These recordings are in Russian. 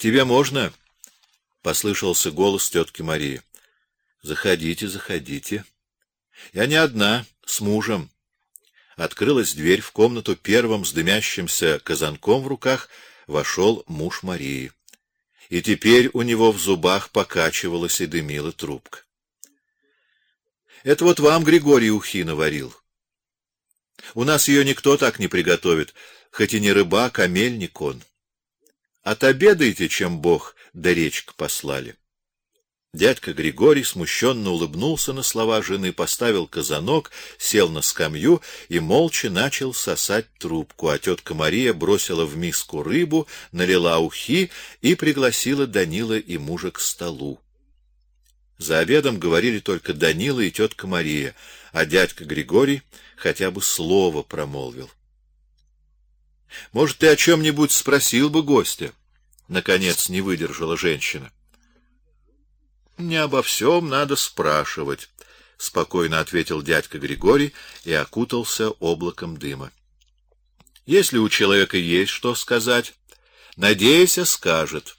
тебе можно? — послышался голос тетки Марии. — Заходите, заходите. — Я не одна, с мужем. Открылась дверь в комнату первым с дымящимся казанком в руках вошел муж Марии. И теперь у него в зубах покачивалась и дымила трубка. — Это вот вам Григорий ухи наварил. У нас ее никто так не приготовит, хоть и не рыбак, а мельник он. Отобедайте, чем Бог да речка послали. Дядька Григорий смущенно улыбнулся на слова жены, поставил казанок, сел на скамью и молча начал сосать трубку, а тетка Мария бросила в миску рыбу, налила ухи и пригласила Данила и мужа к столу. За обедом говорили только Данила и тетка Мария, а дядька Григорий хотя бы слово промолвил. Может, ты о чем нибудь спросил бы гостя? Наконец не выдержала женщина. Не обо всем надо спрашивать, спокойно ответил дядька Григорий и окутался облаком дыма. Если у человека есть что сказать, надейся, скажет,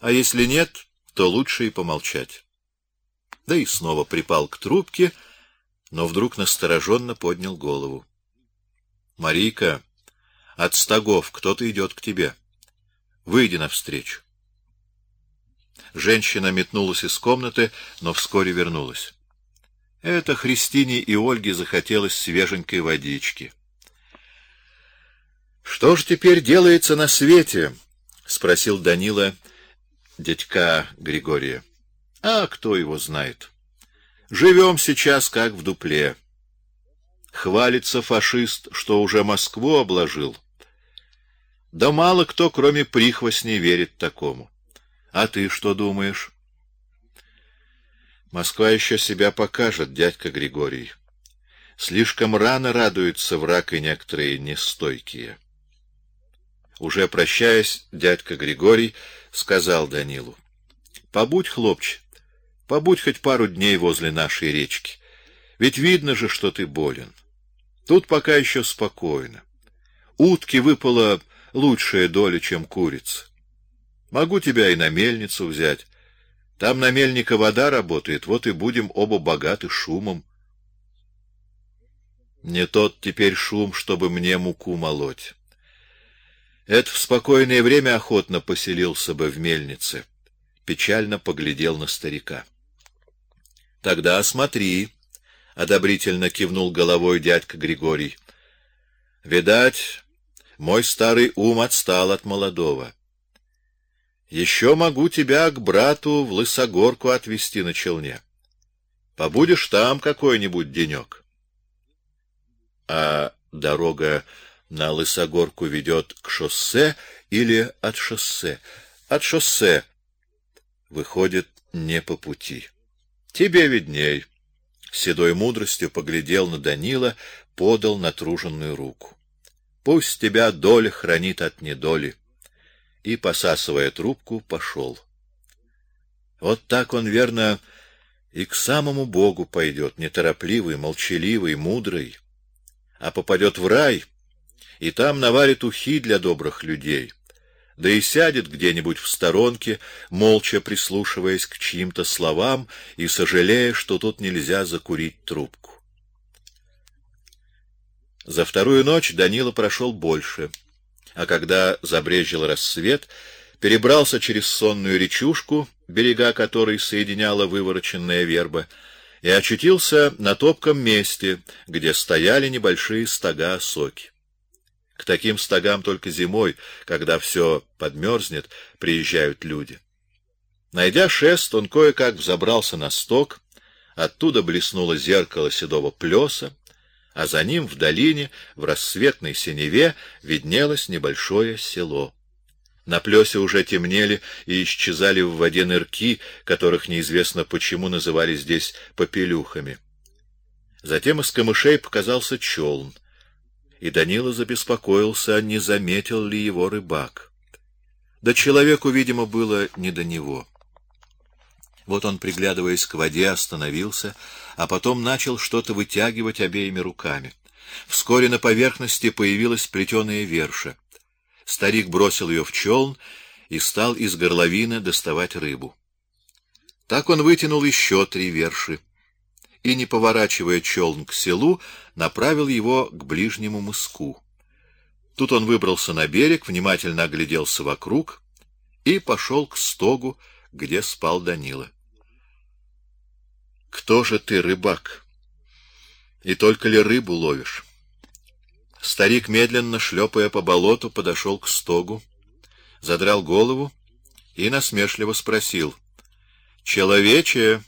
а если нет, то лучше и помолчать. Да и снова припал к трубке, но вдруг настороженно поднял голову. Марика, от стогов кто-то идет к тебе. Выйди навстречу. Женщина метнулась из комнаты, но вскоре вернулась. Это Христине и Ольге захотелось свеженькой водички. Что ж теперь делается на свете? спросил Данила дядька Григория. А кто его знает? Живем сейчас как в дупле. Хвалится фашист, что уже Москву обложил. Да мало кто, кроме прихвостней, верит такому. А ты что думаешь? Москва еще себя покажет, дядька Григорий. Слишком рано радуются враг и некоторые нестойкие. Уже прощаясь, дядька Григорий сказал Данилу: "Побудь, хлопче, побудь хоть пару дней возле нашей речки. Ведь видно же, что ты болен. Тут пока еще спокойно. Утки выпала лучшая доля, чем курица. Могу тебя и на мельницу взять. Там на мельника вода работает, вот и будем оба богаты шумом. Не тот теперь шум, чтобы мне муку молоть. Это в спокойное время охотно поселился бы в мельнице. Печально поглядел на старика. Тогда смотри, одобрительно кивнул головой дядька Григорий. Видать, мой старый ум отстал от молодого. Еще могу тебя к брату в Лысогорку отвезти на челне. Побудешь там какой-нибудь денек. А дорога на Лысогорку ведет к шоссе или от шоссе? От шоссе. Выходит, не по пути. Тебе видней. Седой мудростью поглядел на Данила, подал натруженную руку. Пусть тебя доля хранит от недоли и, посасывая трубку, пошел. Вот так он, верно, и к самому Богу пойдет, неторопливый, молчаливый, мудрый, а попадет в рай, и там наварит ухи для добрых людей, да и сядет где-нибудь в сторонке, молча прислушиваясь к чьим-то словам и сожалея, что тут нельзя закурить трубку. За вторую ночь Данила прошел больше — а когда забрезжил рассвет, перебрался через сонную речушку, берега которой соединяла вывороченная верба, и очутился на топком месте, где стояли небольшие стога осоки. К таким стогам только зимой, когда все подмерзнет, приезжают люди. Найдя шест, он кое-как взобрался на сток, оттуда блеснуло зеркало седого плеса, а за ним в долине, в рассветной синеве, виднелось небольшое село. На плесе уже темнели и исчезали в воде нырки, которых неизвестно почему называли здесь попелюхами. Затем из камышей показался челн, и Данила забеспокоился, не заметил ли его рыбак. Да человеку, видимо, было не до него. Вот он, приглядываясь к воде, остановился, а потом начал что-то вытягивать обеими руками. Вскоре на поверхности появилась плетеная верша. Старик бросил ее в челн и стал из горловины доставать рыбу. Так он вытянул еще три верши и, не поворачивая челн к селу, направил его к ближнему мыску. Тут он выбрался на берег, внимательно огляделся вокруг и пошел к стогу, где спал Данила. Кто же ты, рыбак? И только ли рыбу ловишь? Старик медленно шлепая по болоту подошел к стогу, задрал голову и насмешливо спросил: "Человече,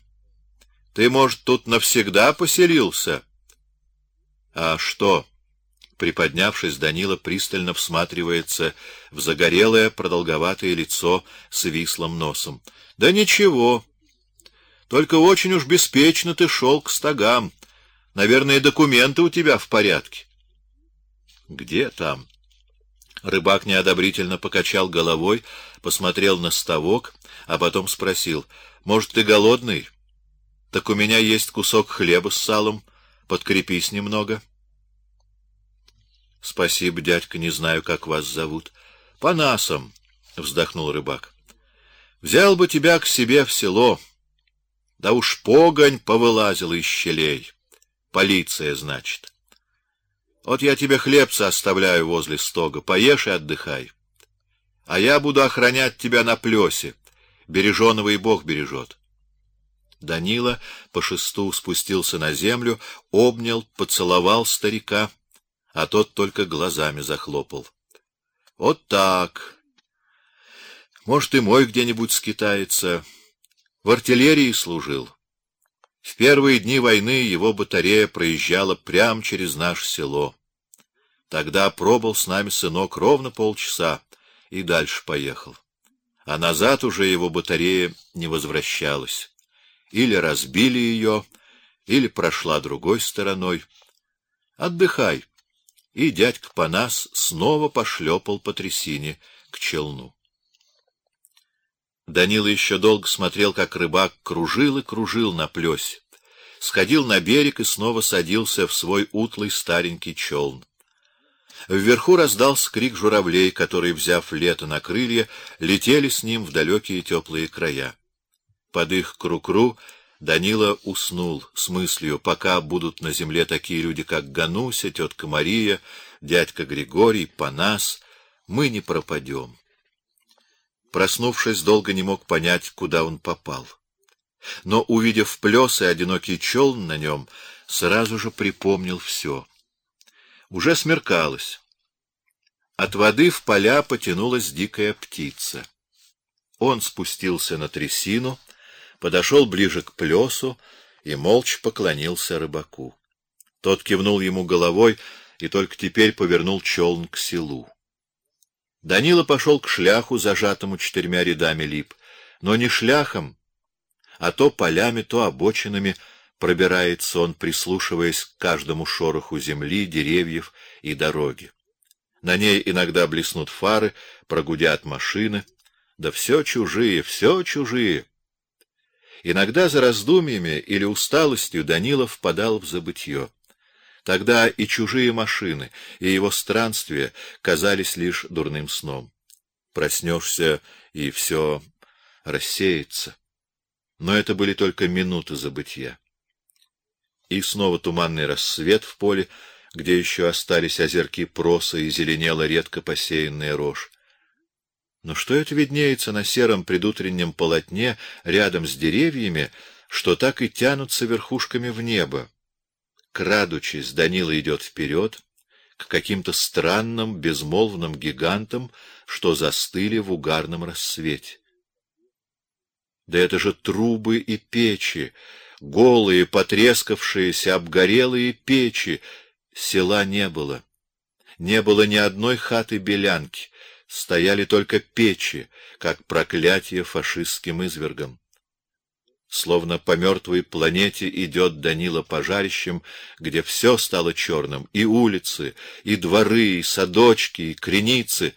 ты, может, тут навсегда поселился?" "А что?" Приподнявшись, Данила пристально всматривается в загорелое, продолговатое лицо с вислым носом. "Да ничего. Только очень уж беспечно ты шел к стогам. Наверное, документы у тебя в порядке. Где там? Рыбак неодобрительно покачал головой, посмотрел на ставок, а потом спросил: "Может, ты голодный? Так у меня есть кусок хлеба с салом, подкрепись немного". Спасибо, дядька, не знаю, как вас зовут. Панасом, вздохнул рыбак. Взял бы тебя к себе в село. Да уж погонь повылазила из щелей. Полиция, значит. Вот я тебе хлебца оставляю возле стога, поешь и отдыхай. А я буду охранять тебя на плесе. Береженого и Бог бережет. Данила по шесту спустился на землю, обнял, поцеловал старика, а тот только глазами захлопал. Вот так. Может, и мой где-нибудь скитается. В артиллерии служил. В первые дни войны его батарея проезжала прямо через наше село. Тогда пробыл с нами сынок ровно полчаса и дальше поехал. А назад уже его батарея не возвращалась. Или разбили ее, или прошла другой стороной. Отдыхай. И дядька Панас снова пошлепал по трясине к челну. Данила еще долго смотрел, как рыбак кружил и кружил на плёсе, сходил на берег и снова садился в свой утлый старенький челн. Вверху раздался крик журавлей, которые, взяв лето на крылья, летели с ним в далекие теплые края. Под их крукру Данила уснул с мыслью: пока будут на земле такие люди, как Гануся, тетка Мария, дядька Григорий, Панас, мы не пропадем. Проснувшись, долго не мог понять, куда он попал. Но увидев плес и одинокий челн на нем, сразу же припомнил все. Уже смеркалось. От воды в поля потянулась дикая птица. Он спустился на трясину, подошел ближе к плесу и молча поклонился рыбаку. Тот кивнул ему головой и только теперь повернул челн к селу. Данила пошел к шляху, зажатому четырьмя рядами лип, но не шляхом, а то полями, то обочинами пробирается он, прислушиваясь к каждому шороху земли, деревьев и дороги. На ней иногда блеснут фары, прогудят машины, да все чужие, все чужие. Иногда за раздумьями или усталостью Данила впадал в забытье. Тогда и чужие машины, и его странствия казались лишь дурным сном. Проснешься, и все рассеется. Но это были только минуты забытья. И снова туманный рассвет в поле, где еще остались озерки проса и зеленела редко посеянная рожь. Но что это виднеется на сером предутреннем полотне рядом с деревьями, что так и тянутся верхушками в небо? Крадучись, Данила идет вперед к каким-то странным безмолвным гигантам, что застыли в угарном рассвете. Да это же трубы и печи, голые, потрескавшиеся, обгорелые печи. Села не было. Не было ни одной хаты-белянки, стояли только печи, как проклятие фашистским извергам. Словно по мертвой планете идет Данила пожарищем, где все стало черным: и улицы, и дворы, и садочки, и креницы.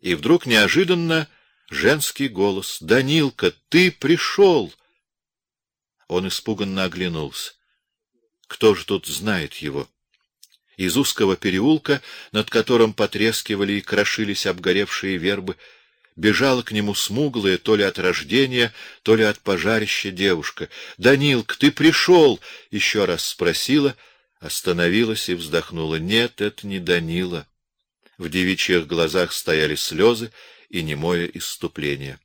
И вдруг неожиданно женский голос: "Данилка, ты пришел!" Он испуганно оглянулся. Кто же тут знает его? Из узкого переулка, над которым потрескивали и крошились обгоревшие вербы, Бежала к нему смуглая, то ли от рождения, то ли от пожарища девушка. Данилк, ты пришел? — еще раз спросила, остановилась и вздохнула. Нет, это не Данила. В девичьих глазах стояли слезы и немое исступление.